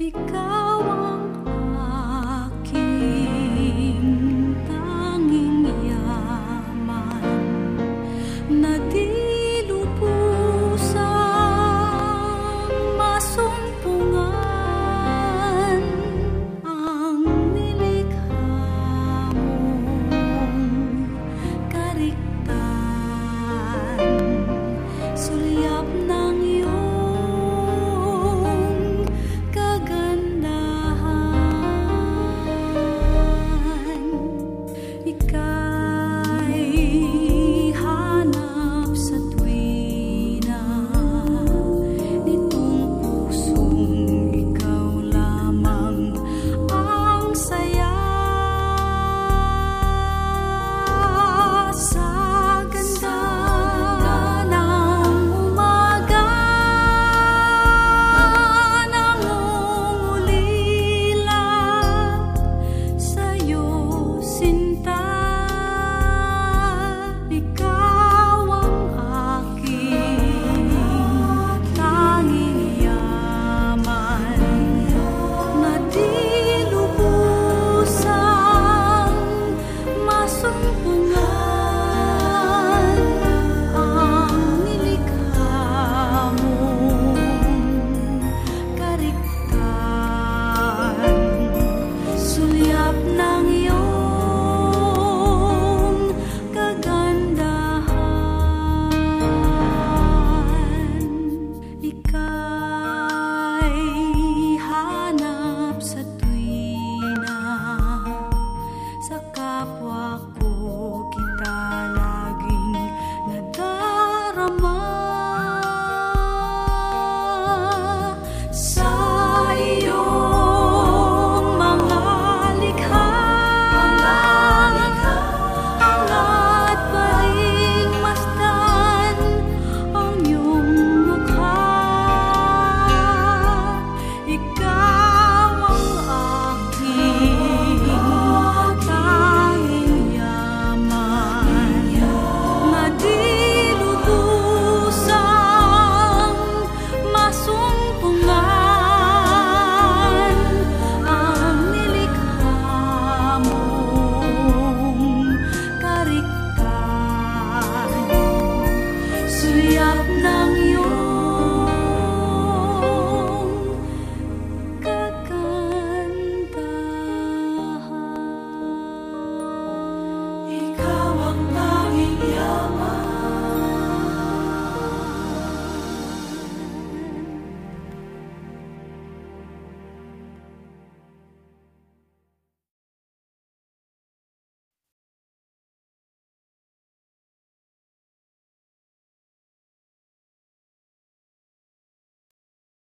Ikaw ang 风波